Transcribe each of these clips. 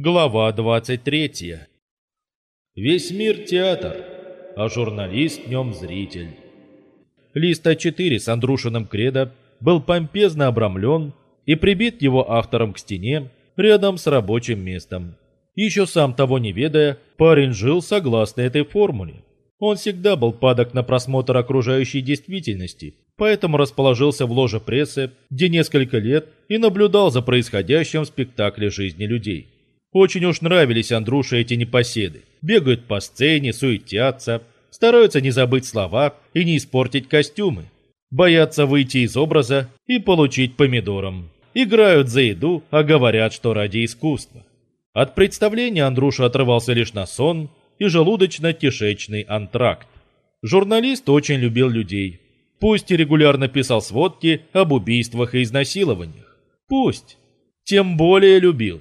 Глава 23. Весь мир театр, а журналист в нем зритель. Лист А4 с Андрушиным кредо был помпезно обрамлен и прибит его автором к стене рядом с рабочим местом. Еще сам того не ведая, парень жил согласно этой формуле. Он всегда был падок на просмотр окружающей действительности, поэтому расположился в ложе прессы, где несколько лет и наблюдал за происходящим в спектакле жизни людей. Очень уж нравились Андрюше эти непоседы. Бегают по сцене, суетятся, стараются не забыть слова и не испортить костюмы. Боятся выйти из образа и получить помидором. Играют за еду, а говорят, что ради искусства. От представления Андруша отрывался лишь на сон и желудочно-кишечный антракт. Журналист очень любил людей. Пусть и регулярно писал сводки об убийствах и изнасилованиях. Пусть. Тем более любил.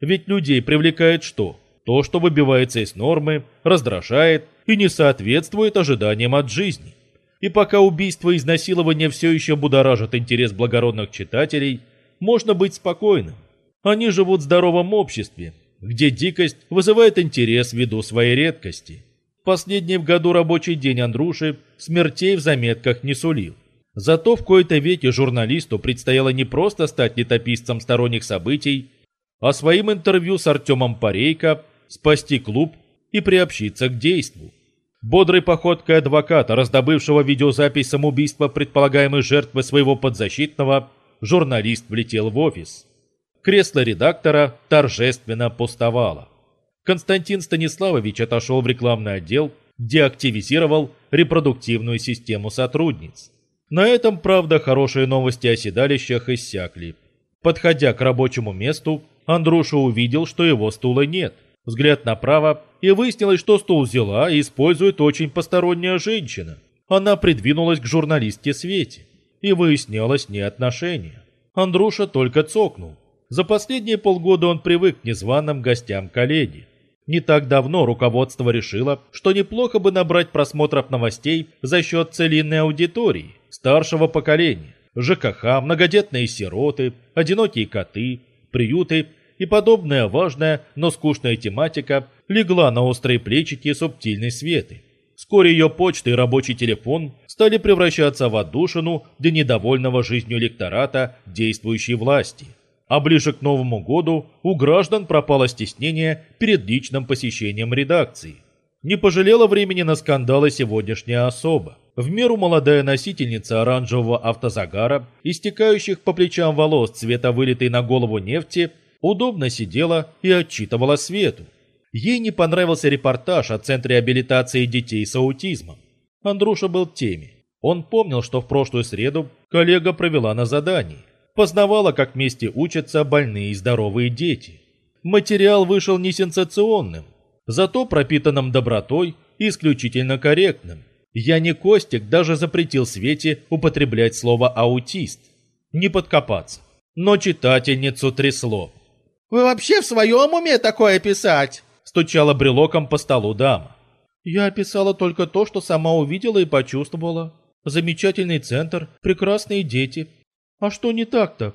Ведь людей привлекает что? То, что выбивается из нормы, раздражает и не соответствует ожиданиям от жизни. И пока убийство и изнасилование все еще будоражат интерес благородных читателей, можно быть спокойным. Они живут в здоровом обществе, где дикость вызывает интерес ввиду своей редкости. Последний в году рабочий день Андруши смертей в заметках не сулил. Зато в кои-то веке журналисту предстояло не просто стать летописцем сторонних событий, а своим интервью с Артемом Парейко спасти клуб и приобщиться к действу. Бодрой походкой адвоката, раздобывшего видеозапись самоубийства предполагаемой жертвы своего подзащитного, журналист влетел в офис. Кресло редактора торжественно пустовало. Константин Станиславович отошел в рекламный отдел, где активизировал репродуктивную систему сотрудниц. На этом, правда, хорошие новости о седалищах иссякли. Подходя к рабочему месту, Андруша увидел, что его стула нет. Взгляд направо, и выяснилось, что стул взяла и использует очень посторонняя женщина. Она придвинулась к журналистке Свете. И выяснялось не отношения. Андруша только цокнул. За последние полгода он привык к незваным гостям коллеги. Не так давно руководство решило, что неплохо бы набрать просмотров новостей за счет целинной аудитории, старшего поколения. ЖКХ, многодетные сироты, одинокие коты, приюты и подобная важная, но скучная тематика легла на острые плечики субтильной светы. Вскоре ее почта и рабочий телефон стали превращаться в отдушину для недовольного жизнью электората действующей власти. А ближе к Новому году у граждан пропало стеснение перед личным посещением редакции. Не пожалела времени на скандалы сегодняшняя особа. В меру молодая носительница оранжевого автозагара, истекающих по плечам волос цвета вылитой на голову нефти, удобно сидела и отчитывала Свету. Ей не понравился репортаж о Центре реабилитации детей с аутизмом. Андруша был в теме. Он помнил, что в прошлую среду коллега провела на задании. Познавала, как вместе учатся больные и здоровые дети. Материал вышел не сенсационным, зато пропитанным добротой и исключительно корректным. Я не Костик даже запретил Свете употреблять слово «аутист». Не подкопаться. Но читательницу трясло. «Вы вообще в своем уме такое писать?» Стучала брелоком по столу дама. «Я описала только то, что сама увидела и почувствовала. Замечательный центр, прекрасные дети. А что не так-то?»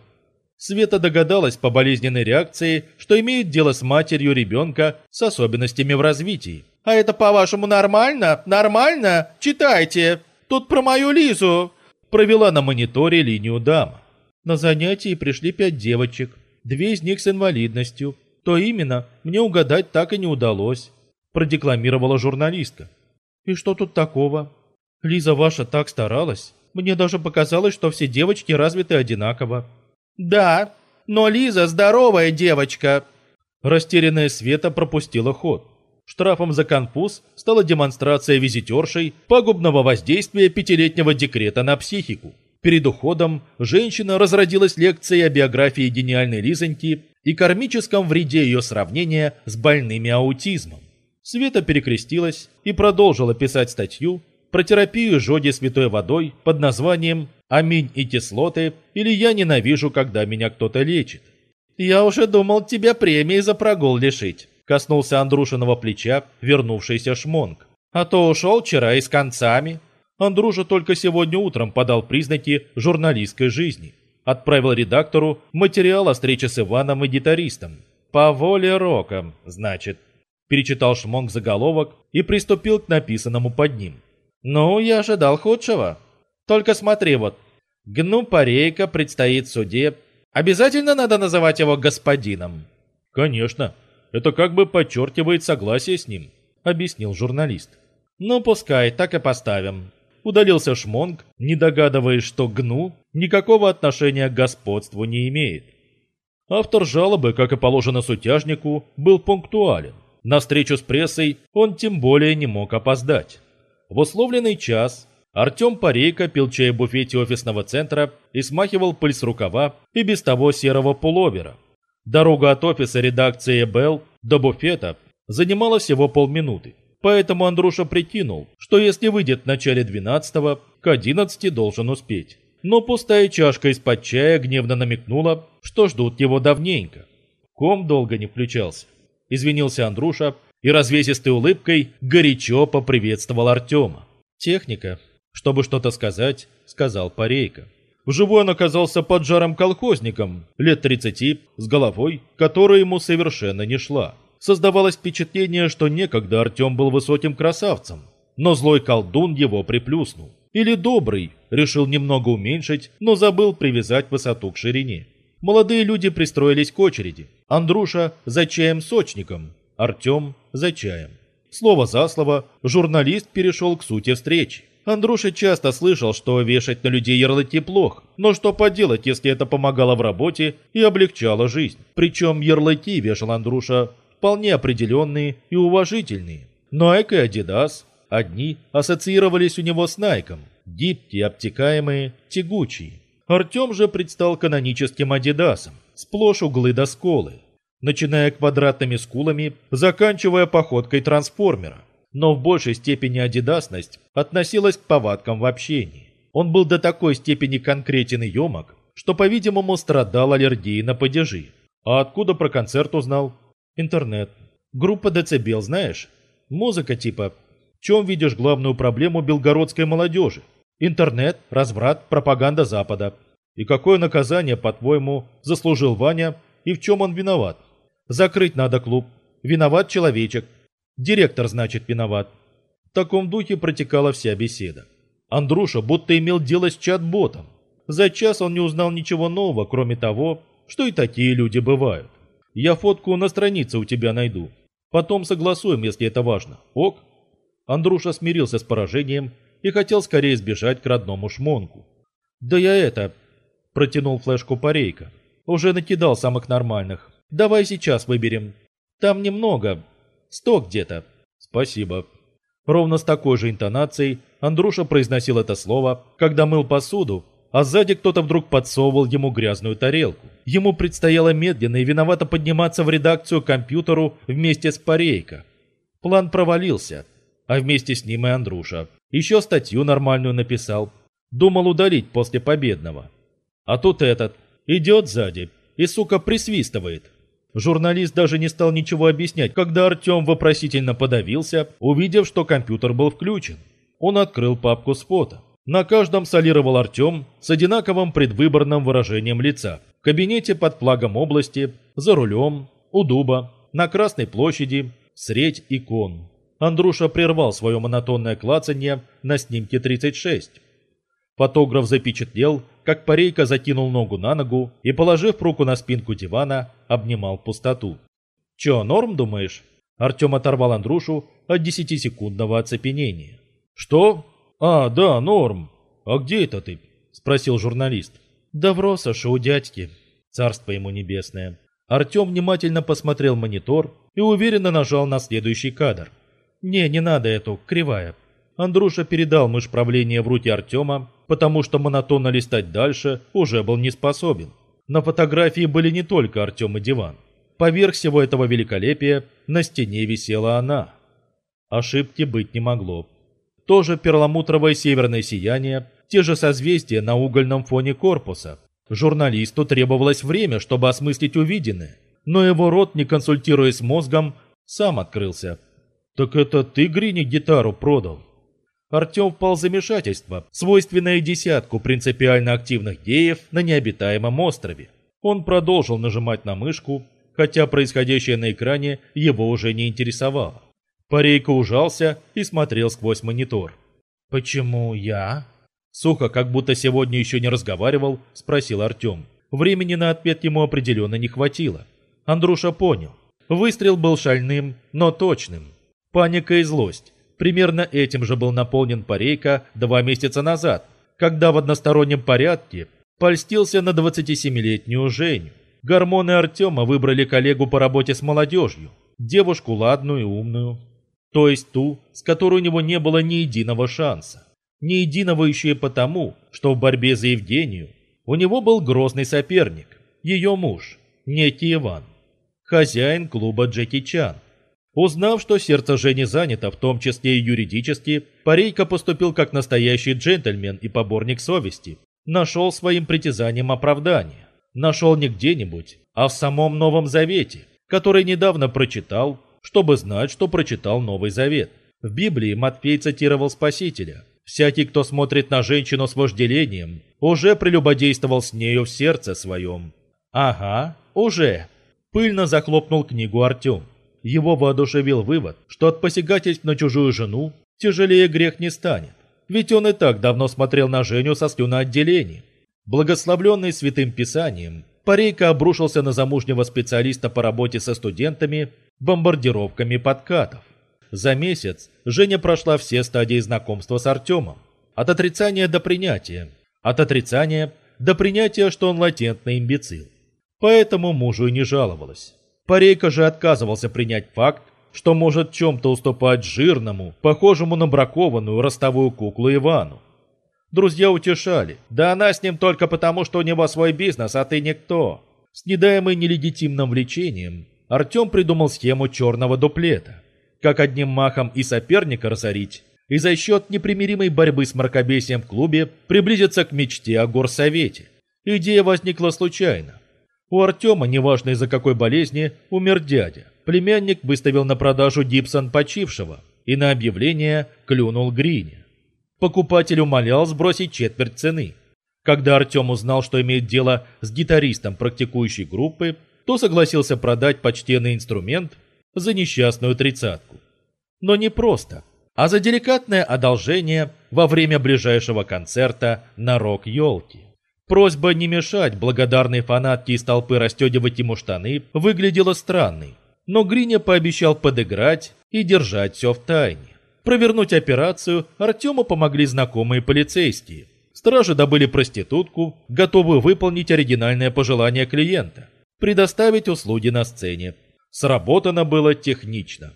Света догадалась по болезненной реакции, что имеет дело с матерью ребенка с особенностями в развитии. «А это, по-вашему, нормально? Нормально? Читайте! Тут про мою Лизу!» Провела на мониторе линию дама. На занятии пришли пять девочек две из них с инвалидностью. То именно, мне угадать так и не удалось», – продекламировала журналистка. «И что тут такого? Лиза ваша так старалась. Мне даже показалось, что все девочки развиты одинаково». «Да, но Лиза здоровая девочка». Растерянная Света пропустила ход. Штрафом за конфуз стала демонстрация визитершей пагубного воздействия пятилетнего декрета на психику. Перед уходом женщина разродилась лекцией о биографии гениальной Лизоньки и кармическом вреде ее сравнения с больными аутизмом. Света перекрестилась и продолжила писать статью про терапию жоди святой водой под названием «Аминь и кислоты» или «Я ненавижу, когда меня кто-то лечит». «Я уже думал тебя премии за прогул лишить», коснулся Андрушиного плеча вернувшийся шмонг. «А то ушел вчера и с концами». Андрюша только сегодня утром подал признаки журналистской жизни. Отправил редактору материал о встрече с Иваном и гитаристом. По воле Рока, значит. Перечитал Шмонг заголовок и приступил к написанному под ним. Ну, я ожидал худшего. Только смотри вот. Гну Парейка предстоит суде. Обязательно надо называть его господином? Конечно. Это как бы подчеркивает согласие с ним, объяснил журналист. Ну, пускай, так и поставим. Удалился Шмонг, не догадываясь, что Гну никакого отношения к господству не имеет. Автор жалобы, как и положено сутяжнику, был пунктуален. На встречу с прессой он тем более не мог опоздать. В условленный час Артем Парейко пил чай в буфете офисного центра и смахивал пыль с рукава и без того серого пуловера. Дорога от офиса редакции «Белл» до буфета занимала всего полминуты. Поэтому Андруша прикинул, что если выйдет в начале 12-го, к 11 должен успеть. Но пустая чашка из-под чая гневно намекнула, что ждут его давненько. Ком долго не включался. Извинился Андруша и развесистой улыбкой горячо поприветствовал Артема. Техника, чтобы что-то сказать, сказал Парейка. Вживую он оказался поджаром колхозником, лет 30, с головой, которая ему совершенно не шла. Создавалось впечатление, что некогда Артем был высоким красавцем, но злой колдун его приплюснул. Или добрый, решил немного уменьшить, но забыл привязать высоту к ширине. Молодые люди пристроились к очереди. Андруша за чаем-сочником, Артем за чаем. Слово за слово, журналист перешел к сути встречи. Андруша часто слышал, что вешать на людей ярлыки плохо, но что поделать, если это помогало в работе и облегчало жизнь. Причем ярлыки вешал Андруша вполне определенные и уважительные. Nike и Adidas одни ассоциировались у него с Найком, гибкие, обтекаемые, тягучие. Артем же предстал каноническим Адидасом, сплошь углы до сколы, начиная квадратными скулами, заканчивая походкой трансформера но в большей степени адидасность относилась к повадкам в общении. Он был до такой степени конкретен и емок, что, по-видимому, страдал аллергией на падежи. А откуда про концерт узнал? Интернет. Группа Децибел, знаешь? Музыка типа «В чем видишь главную проблему белгородской молодежи?» Интернет, разврат, пропаганда Запада. И какое наказание, по-твоему, заслужил Ваня и в чем он виноват? Закрыть надо клуб. Виноват человечек. Директор, значит, виноват. В таком духе протекала вся беседа. Андруша будто имел дело с чат-ботом. За час он не узнал ничего нового, кроме того, что и такие люди бывают. Я фотку на странице у тебя найду. Потом согласуем, если это важно. Ок? Андруша смирился с поражением и хотел скорее сбежать к родному шмонку. «Да я это...» – протянул флешку парейка. «Уже накидал самых нормальных. Давай сейчас выберем. Там немного, Сто где-то. Спасибо. Ровно с такой же интонацией Андруша произносил это слово, когда мыл посуду, а сзади кто-то вдруг подсовывал ему грязную тарелку. Ему предстояло медленно и виновато подниматься в редакцию к компьютеру вместе с Парейко. План провалился, а вместе с ним и Андруша. Еще статью нормальную написал. Думал удалить после победного. А тут этот идет сзади и, сука, присвистывает. Журналист даже не стал ничего объяснять, когда Артем вопросительно подавился, увидев, что компьютер был включен. Он открыл папку с фото. На каждом солировал Артем с одинаковым предвыборным выражением лица. В кабинете под флагом области, за рулем, у дуба, на Красной площади, средь икон. Андруша прервал свое монотонное клацанье на снимке 36. Фотограф запечатлел, как парейка закинул ногу на ногу и, положив руку на спинку дивана, обнимал пустоту. «Чё, норм, думаешь?» Артем оторвал Андрушу от десятисекундного оцепенения. «Что? А, да, норм. А где это ты?» – спросил журналист. «Да в Росаше у дядьки. Царство ему небесное». Артем внимательно посмотрел монитор и уверенно нажал на следующий кадр. «Не, не надо эту, кривая». Андруша передал мышь правления в руки Артема потому что монотонно листать дальше уже был не способен. На фотографии были не только Артем и диван. Поверх всего этого великолепия на стене висела она. Ошибки быть не могло. Тоже перламутровое северное сияние, те же созвездия на угольном фоне корпуса. Журналисту требовалось время, чтобы осмыслить увиденное, но его рот, не консультируясь с мозгом, сам открылся. «Так это ты Грине гитару продал?» Артем впал в замешательство, свойственное десятку принципиально активных геев на необитаемом острове. Он продолжил нажимать на мышку, хотя происходящее на экране его уже не интересовало. Парейка ужался и смотрел сквозь монитор. «Почему я?» Сухо, как будто сегодня еще не разговаривал, спросил Артем. Времени на ответ ему определенно не хватило. Андруша понял. Выстрел был шальным, но точным. Паника и злость. Примерно этим же был наполнен Парейка два месяца назад, когда в одностороннем порядке польстился на 27-летнюю Женю. Гормоны Артема выбрали коллегу по работе с молодежью, девушку ладную и умную, то есть ту, с которой у него не было ни единого шанса. Ни единого еще и потому, что в борьбе за Евгению у него был грозный соперник, ее муж, некий Иван, хозяин клуба Джеки Чан. Узнав, что сердце Жени занято, в том числе и юридически, Парейка поступил как настоящий джентльмен и поборник совести. Нашел своим притязанием оправдание. Нашел не где-нибудь, а в самом Новом Завете, который недавно прочитал, чтобы знать, что прочитал Новый Завет. В Библии Матфей цитировал Спасителя. «Всякий, кто смотрит на женщину с вожделением, уже прелюбодействовал с нею в сердце своем». «Ага, уже». Пыльно захлопнул книгу Артем. Его воодушевил вывод, что от посягательств на чужую жену тяжелее грех не станет. Ведь он и так давно смотрел на Женю со слюноотделением. Благословленный святым писанием, Парейка обрушился на замужнего специалиста по работе со студентами бомбардировками подкатов. За месяц Женя прошла все стадии знакомства с Артемом. От отрицания до принятия. От отрицания до принятия, что он латентный имбецил. Поэтому мужу и не жаловалась. Парейка же отказывался принять факт, что может чем-то уступать жирному, похожему на бракованную ростовую куклу Ивану. Друзья утешали. Да она с ним только потому, что у него свой бизнес, а ты никто. С недаемой нелегитимным влечением Артем придумал схему черного дуплета. Как одним махом и соперника разорить, и за счет непримиримой борьбы с мракобесием в клубе приблизиться к мечте о горсовете. Идея возникла случайно. У Артема, неважно из-за какой болезни, умер дядя. Племянник выставил на продажу Дипсон почившего и на объявление клюнул Грине. Покупатель умолял сбросить четверть цены. Когда Артем узнал, что имеет дело с гитаристом практикующей группы, то согласился продать почтенный инструмент за несчастную тридцатку. Но не просто, а за деликатное одолжение во время ближайшего концерта на рок-елке. Просьба не мешать благодарной фанатке из толпы расстегивать ему штаны выглядела странной, но Гриня пообещал подыграть и держать все в тайне. Провернуть операцию Артему помогли знакомые полицейские. Стражи добыли проститутку, готовую выполнить оригинальное пожелание клиента – предоставить услуги на сцене. Сработано было технично.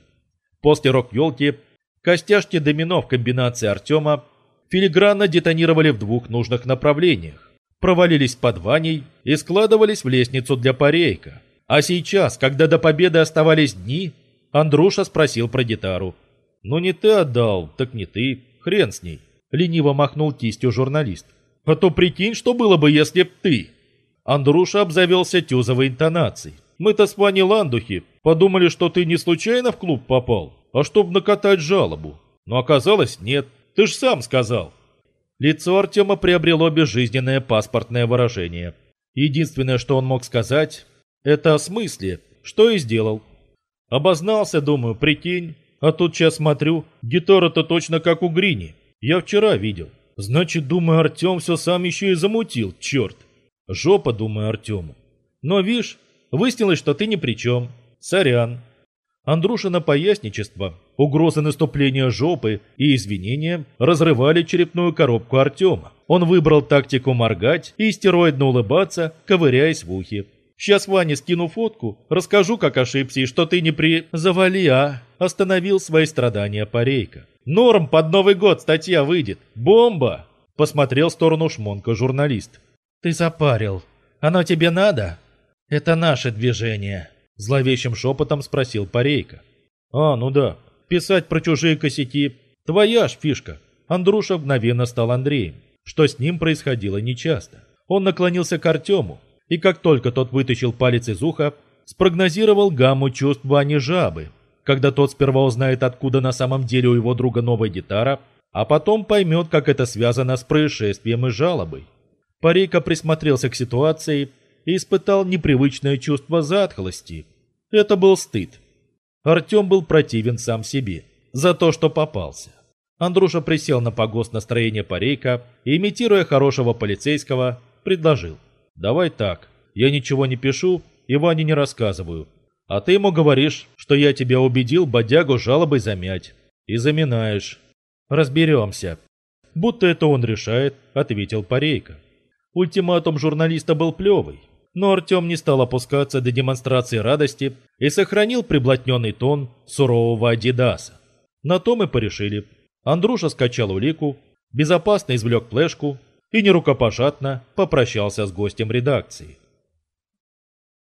После рок-елки костяшки домино в комбинации Артема филигранно детонировали в двух нужных направлениях провалились под Ваней и складывались в лестницу для парейка. А сейчас, когда до победы оставались дни, Андруша спросил про гитару. «Ну не ты отдал, так не ты, хрен с ней», — лениво махнул кистью журналист. «А то прикинь, что было бы, если б ты». Андруша обзавелся тюзовой интонацией. «Мы-то с Ваней Ландухи подумали, что ты не случайно в клуб попал, а чтобы накатать жалобу. Но оказалось, нет, ты ж сам сказал». Лицо Артема приобрело безжизненное паспортное выражение. Единственное, что он мог сказать, это о смысле, что и сделал. Обознался, думаю, прикинь. А тут сейчас смотрю, гитара-то точно как у Грини. Я вчера видел. Значит, думаю, Артем все сам еще и замутил, черт. Жопа, думаю, Артему. Но, видишь, выяснилось, что ты ни при чем. Сорян. Андрушина поясничество, угрозы наступления жопы и извинения разрывали черепную коробку Артема. Он выбрал тактику моргать и стероидно улыбаться, ковыряясь в ухе. «Сейчас, Ваня, скину фотку, расскажу, как ошибся и что ты не при...» «Завали, а!» Остановил свои страдания Парейка. «Норм, под Новый год статья выйдет! Бомба!» Посмотрел в сторону шмонка журналист. «Ты запарил. Оно тебе надо?» «Это наше движение». Зловещим шепотом спросил Парейка. «А, ну да. Писать про чужие косяки – твоя ж фишка». Андруша мгновенно стал Андреем, что с ним происходило нечасто. Он наклонился к Артему, и как только тот вытащил палец из уха, спрогнозировал гамму чувств Вани Жабы, когда тот сперва узнает, откуда на самом деле у его друга новая гитара, а потом поймет, как это связано с происшествием и жалобой. Парейка присмотрелся к ситуации и испытал непривычное чувство затхлости. Это был стыд. Артем был противен сам себе за то, что попался. Андруша присел на погост настроения парейка и, имитируя хорошего полицейского, предложил. «Давай так, я ничего не пишу и Ване не рассказываю. А ты ему говоришь, что я тебя убедил бодягу жалобой замять. И заминаешь. Разберемся». «Будто это он решает», — ответил парейка. Ультиматум журналиста был плевый, но Артем не стал опускаться до демонстрации радости и сохранил приблотненный тон сурового Адидаса. На то мы порешили. Андруша скачал улику, безопасно извлек флешку и нерукопожатно попрощался с гостем редакции.